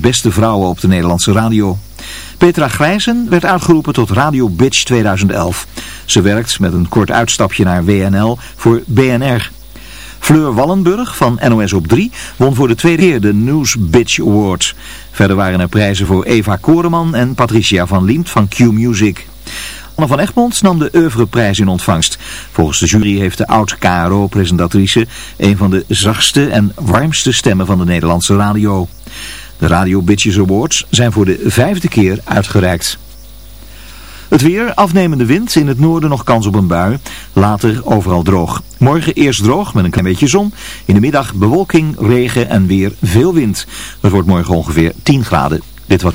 beste vrouwen op de Nederlandse radio. Petra Grijzen werd uitgeroepen tot Radio Bitch 2011. Ze werkt met een kort uitstapje naar WNL voor BNR. Fleur Wallenburg van NOS op 3 won voor de tweede keer de News Bitch Award. Verder waren er prijzen voor Eva Koreman en Patricia van Liemt van Q Music. Anne van Egmond nam de oeuvreprijs in ontvangst. Volgens de jury heeft de oud-KRO-presentatrice een van de zachtste en warmste stemmen van de Nederlandse radio. De Radio Bitches Awards zijn voor de vijfde keer uitgereikt. Het weer, afnemende wind, in het noorden nog kans op een bui, later overal droog. Morgen eerst droog met een klein beetje zon, in de middag bewolking, regen en weer veel wind. Het wordt morgen ongeveer 10 graden. Dit was...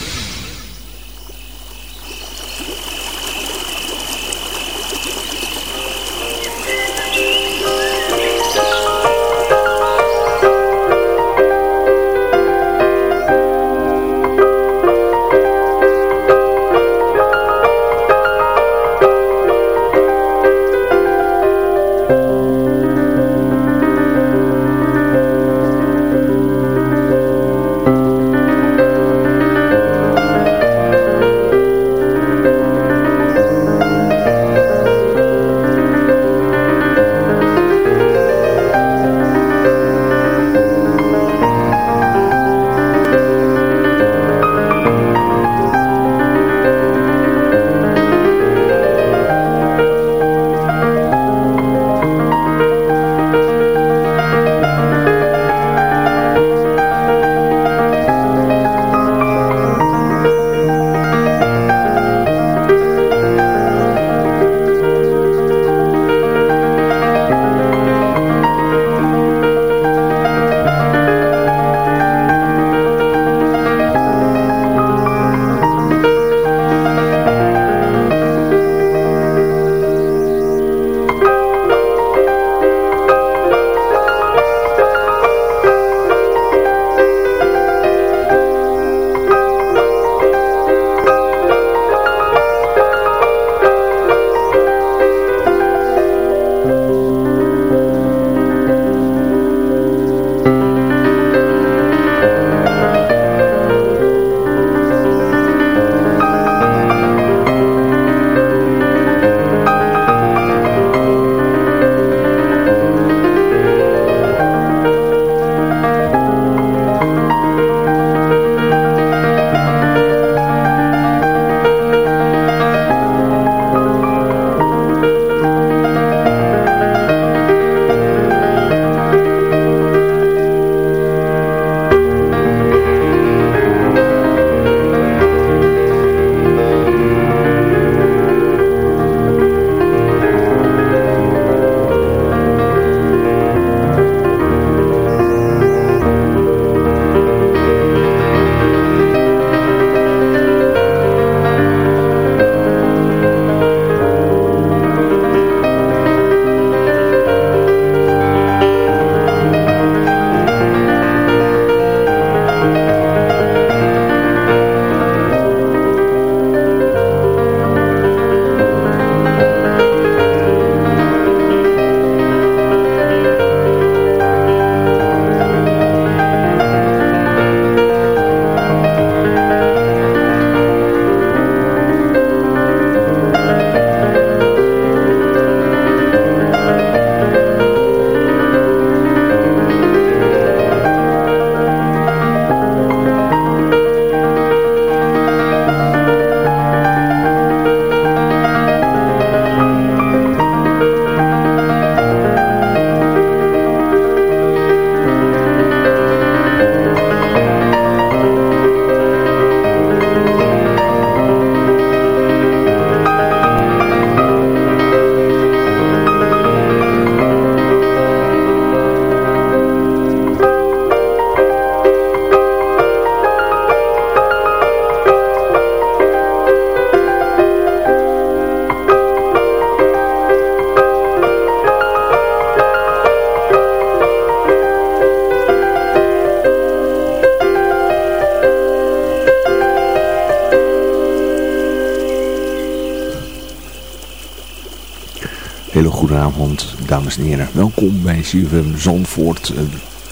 Dames en heren. Welkom bij CFM Zandvoort. Uh,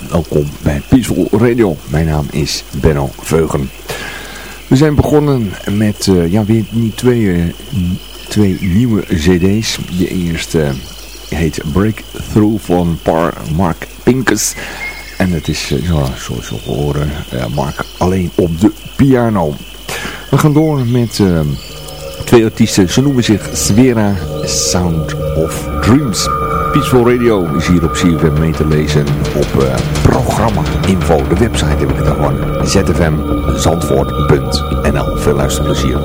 welkom bij Peaceful Radio. Mijn naam is Benno Veugen. We zijn begonnen met uh, ja, weer twee, twee nieuwe cd's. De eerste heet Breakthrough van Par Mark Pincus. En het is, zoals we horen, Mark alleen op de piano. We gaan door met twee artiesten. Ze noemen zich Svera Sound of Dreams. Peaceful Radio is hier op CFM mee te lezen op uh, programma info. De website heb ik dan gewoon. zfmzandvoort.nl Veel luisterplezier.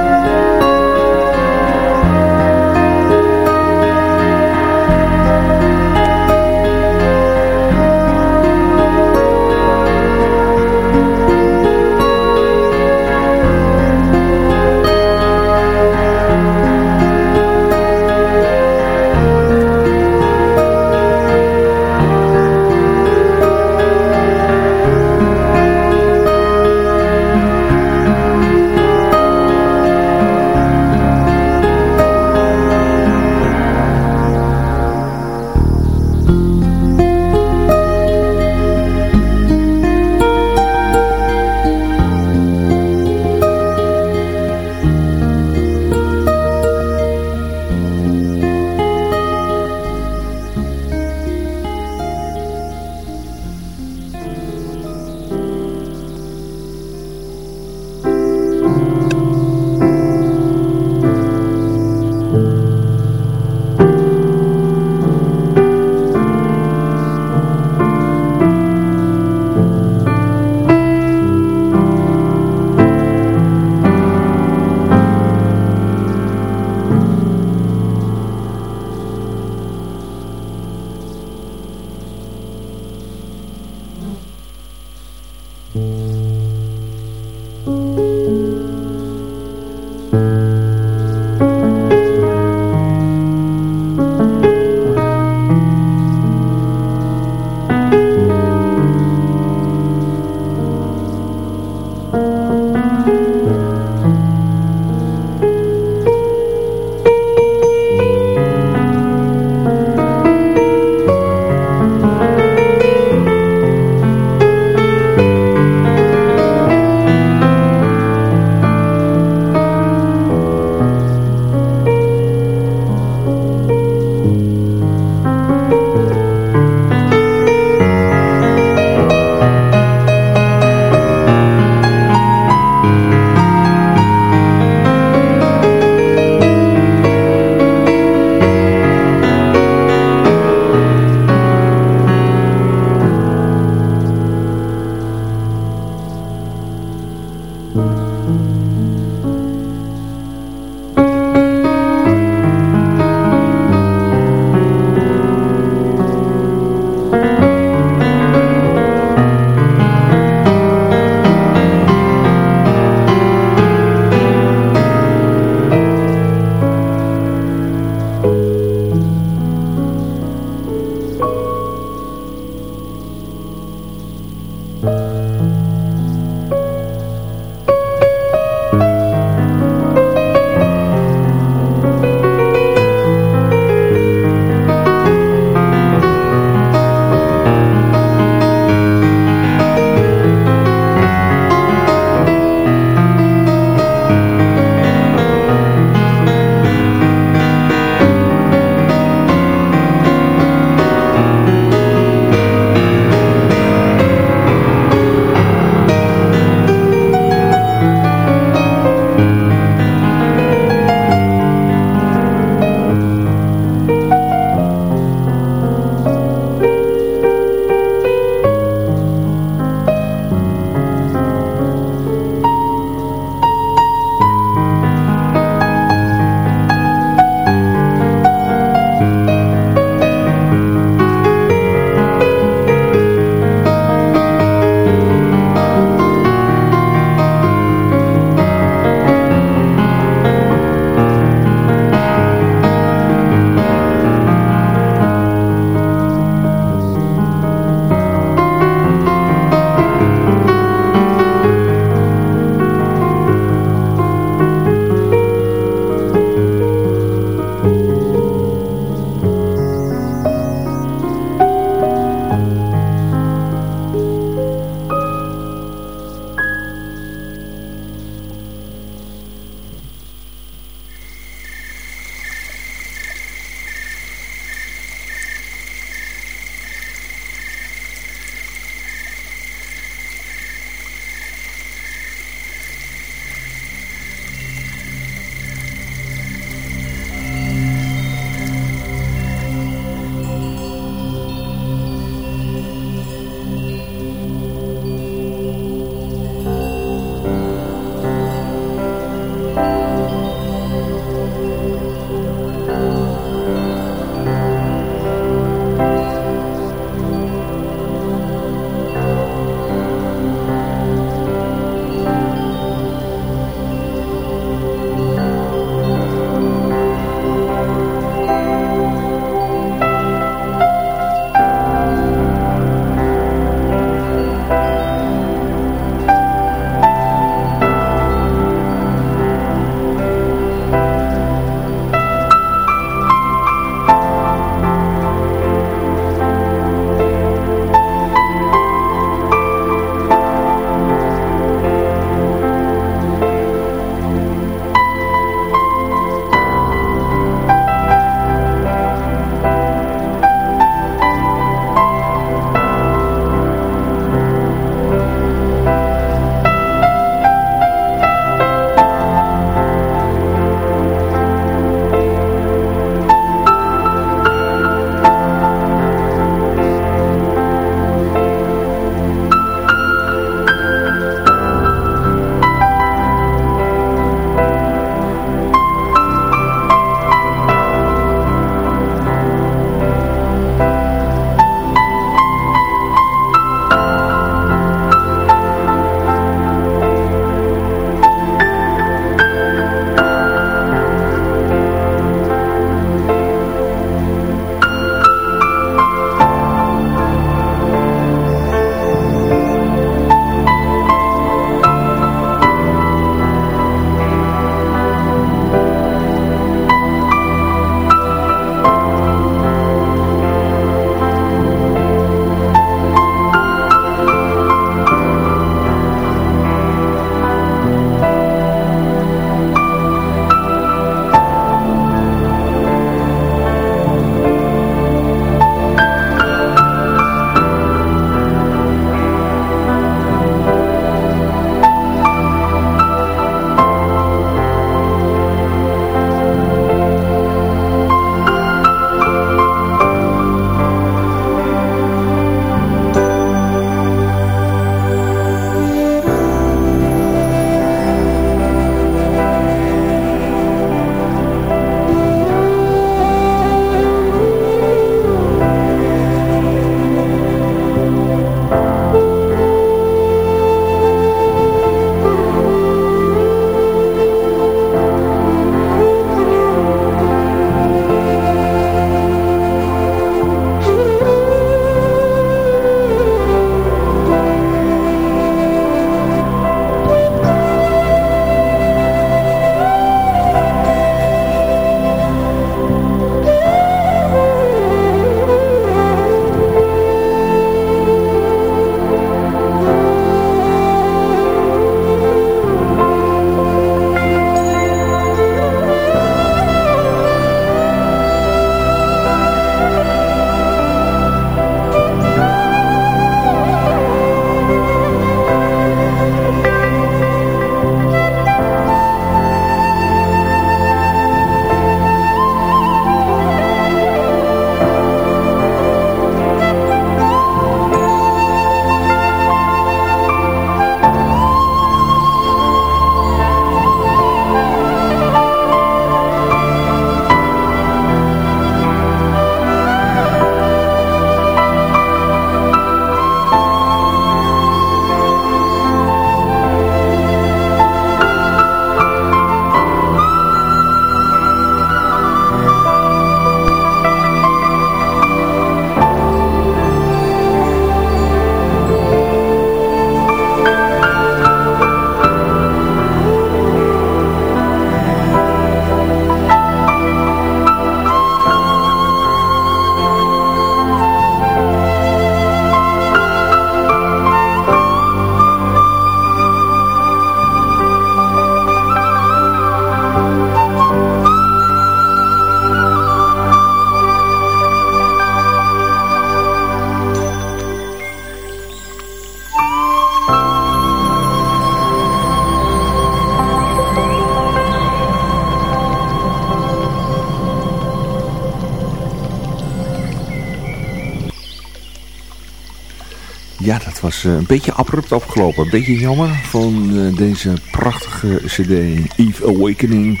Was een beetje abrupt afgelopen. Een beetje jammer van deze prachtige cd Eve Awakening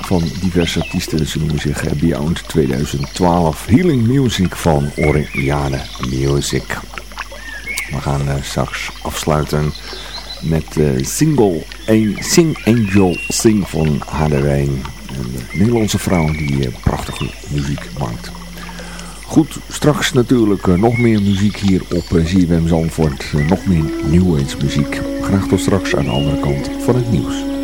van diverse artiesten. Ze noemen zich Beyond 2012 Healing Music van Oriane Music. We gaan straks afsluiten met single Sing Angel Sing van Hadewijn. Een Nederlandse vrouw die prachtige muziek maakt. Goed, straks natuurlijk nog meer muziek hier op ZWM Zandvoort. nog meer New Age muziek. Graag tot straks aan de andere kant van het nieuws.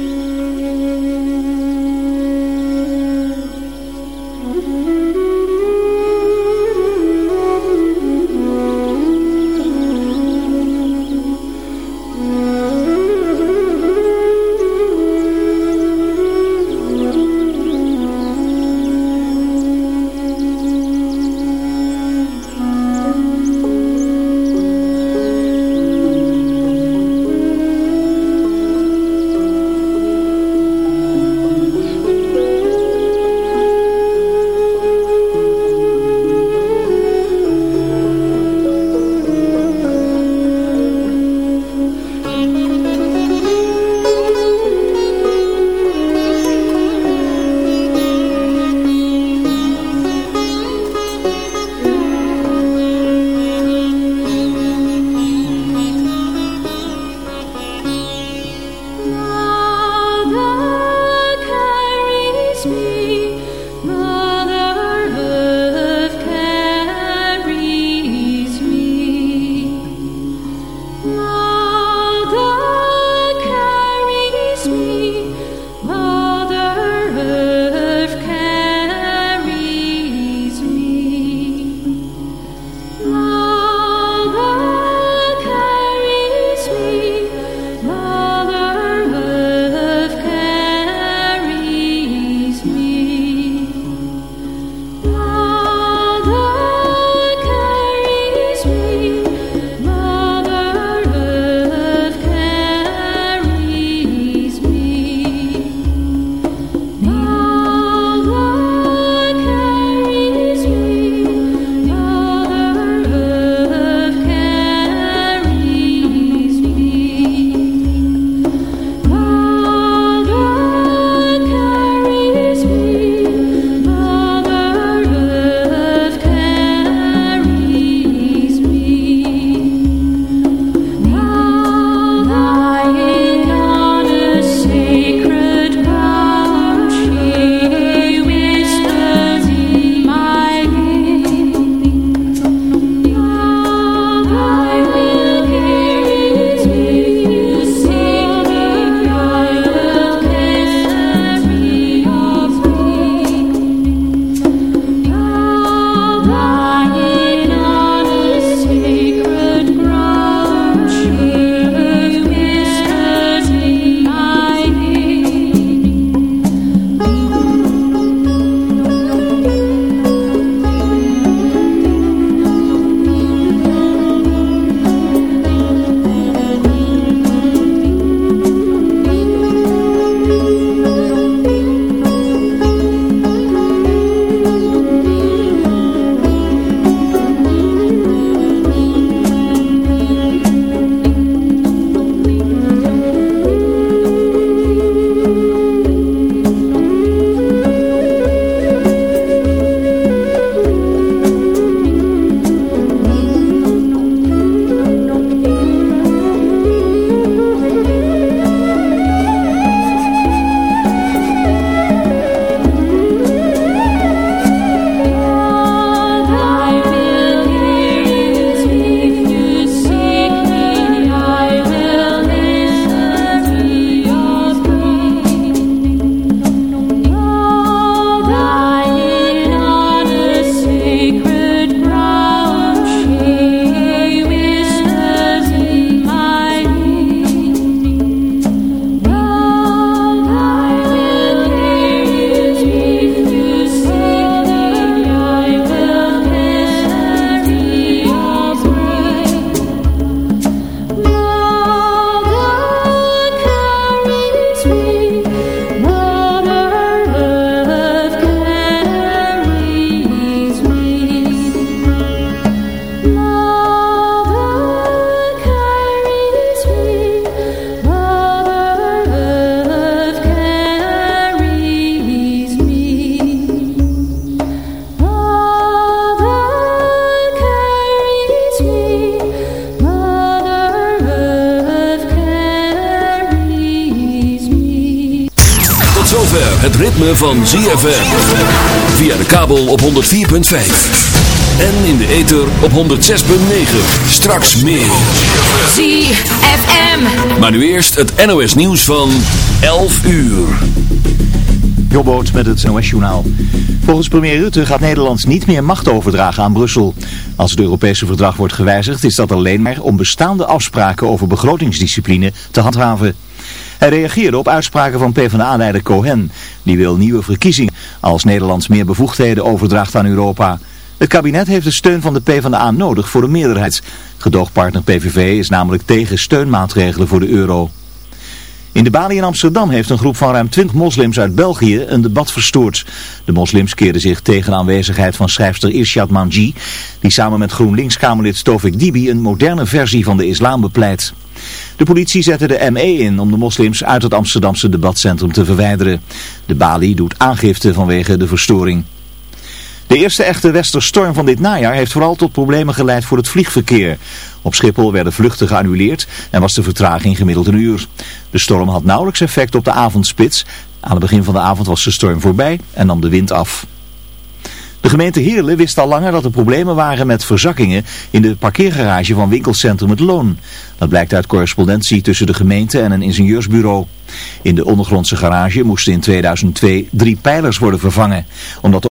Het ritme van ZFM. Via de kabel op 104.5. En in de ether op 106.9. Straks meer. ZFM. Maar nu eerst het NOS nieuws van 11 uur. Jobboot met het NOS-journaal. Volgens premier Rutte gaat Nederland niet meer macht overdragen aan Brussel. Als het Europese verdrag wordt gewijzigd is dat alleen maar om bestaande afspraken over begrotingsdiscipline te handhaven. Hij reageerde op uitspraken van PvdA-leider Cohen. Die wil nieuwe verkiezingen als Nederland meer bevoegdheden overdraagt aan Europa. Het kabinet heeft de steun van de PvdA nodig voor de meerderheid. Gedoogpartner PVV is namelijk tegen steunmaatregelen voor de euro. In de Bali in Amsterdam heeft een groep van ruim 20 moslims uit België een debat verstoord. De moslims keerden zich tegen de aanwezigheid van schrijfster Irshad Manji, die samen met GroenLinks-Kamerlid Tovik Dibi een moderne versie van de islam bepleit. De politie zette de ME in om de moslims uit het Amsterdamse debatcentrum te verwijderen. De Bali doet aangifte vanwege de verstoring. De eerste echte westerstorm van dit najaar heeft vooral tot problemen geleid voor het vliegverkeer. Op Schiphol werden vluchten geannuleerd en was de vertraging gemiddeld een uur. De storm had nauwelijks effect op de avondspits. Aan het begin van de avond was de storm voorbij en nam de wind af. De gemeente Heerlen wist al langer dat er problemen waren met verzakkingen in de parkeergarage van winkelcentrum Het Loon. Dat blijkt uit correspondentie tussen de gemeente en een ingenieursbureau. In de ondergrondse garage moesten in 2002 drie pijlers worden vervangen. Omdat